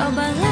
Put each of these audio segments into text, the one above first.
好吧来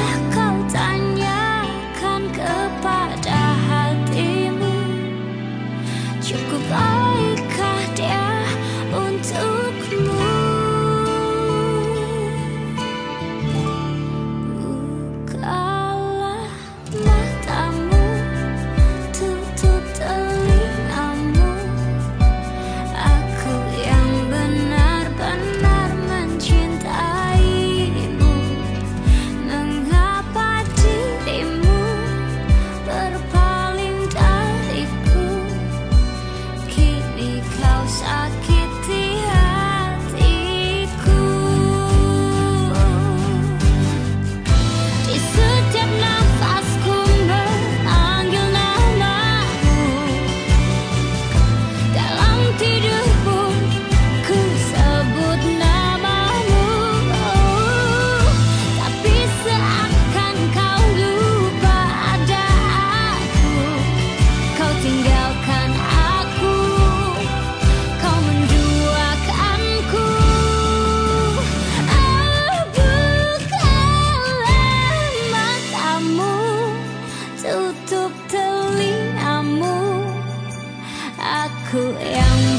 aku yang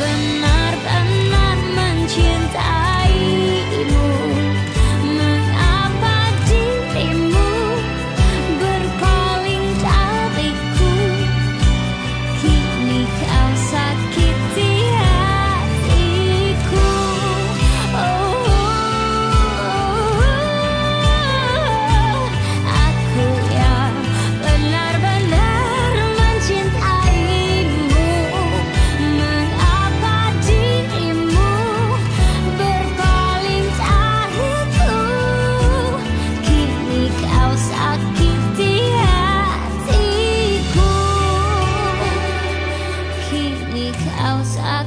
house. I